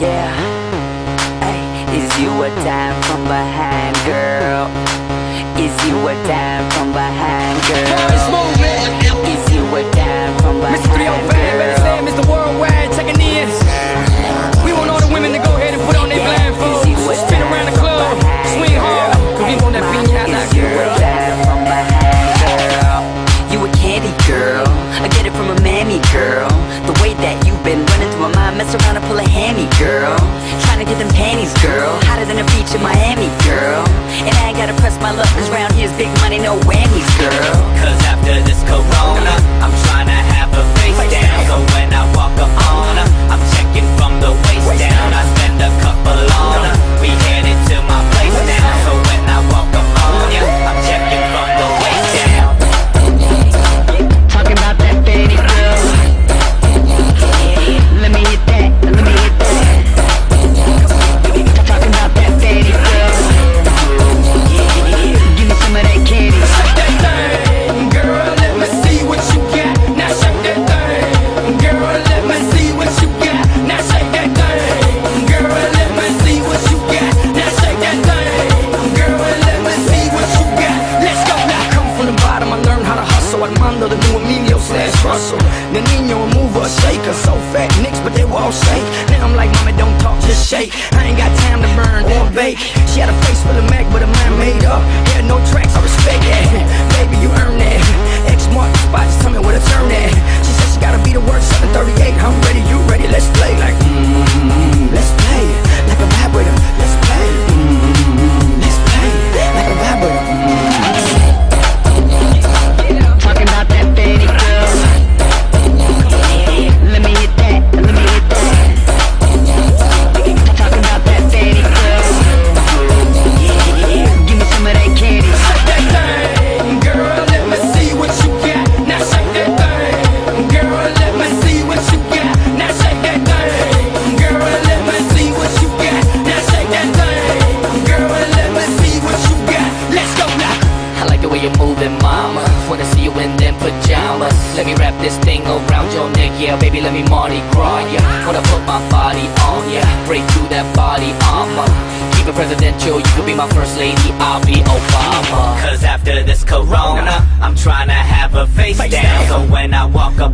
yeah Ay, Is you a time from behind, girl? Is you a time from behind, girl? Mess around and pull a hammy girl. Trying to get them panties, girl. Hotter than a beach in Miami, girl. And I ain't gotta press my luck, cause round here's big money, no whammies, The slash Russell. The Nino, a mover, a shaker. So fat, nicks, but they all shake. Now I'm like, mommy, don't talk, just shake. I ain't got time to burn or bake. She had a face full of Mac, but a mind made up. Had no tracks, I respect that. Baby, you earn the way you're moving, mama. Wanna see you in them pajamas. Let me wrap this thing around your neck, yeah, baby. Let me Mardi Gras, yeah. Wanna put my body on, yeah. Break through that body armor. Keep it presidential, you could be my first lady, I'll be Obama. Cause after this corona, I'm trying to have a face down. So when I walk up